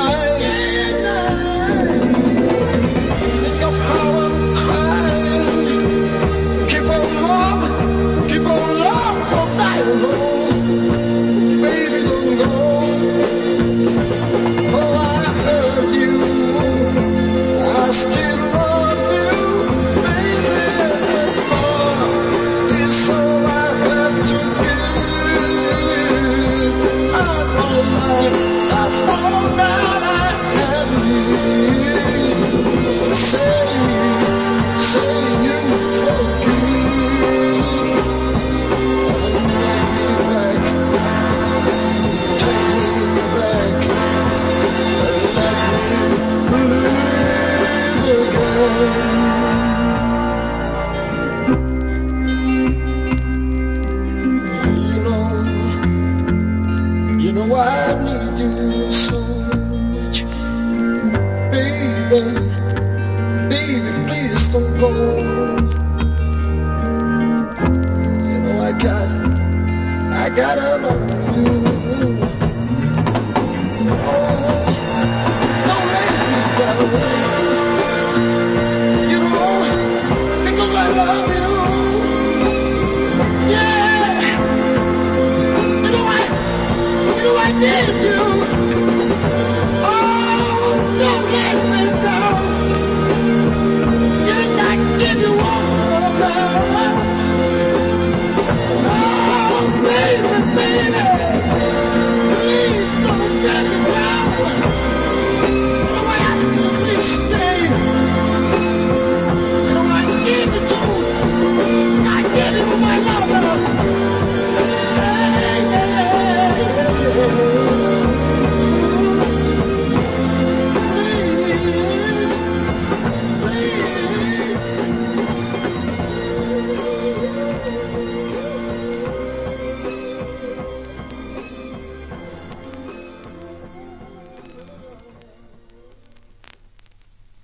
life. so much, baby. Baby, please don't go. You know I got, I gotta you. Oh, don't me go. You know, because I love you. Yeah. You know you know